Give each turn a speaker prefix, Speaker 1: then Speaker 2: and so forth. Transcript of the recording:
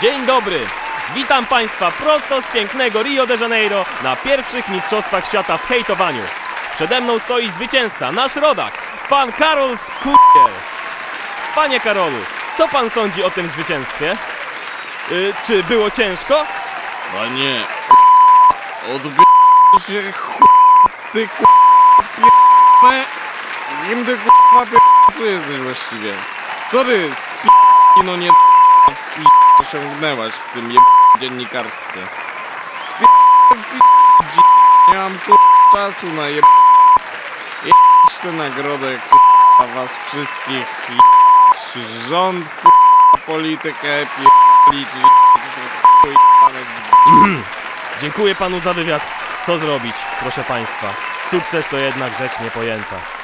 Speaker 1: Dzień dobry! Witam Państwa prosto z pięknego Rio de Janeiro na pierwszych Mistrzostwach Świata w hejtowaniu. Przede mną stoi zwycięzca, nasz rodak, pan Karol Skurwiel. Panie Karolu, co pan sądzi o tym zwycięstwie? Y, czy było ciężko?
Speaker 2: Panie, odbie się ch... ty k***e Kim ty k***a co jesteś właściwie? Co ty z no nie w pi... osiągnęłaś w tym je... dziennikarstwie? Dzi- Nie mam k***, czasu na je... Jebać tę nagrodę k***a was wszystkich jebać rząd k***a politykę pierdolić
Speaker 1: Dziękuję panu za wywiad. Co zrobić, proszę państwa? Sukces to jednak rzecz niepojęta.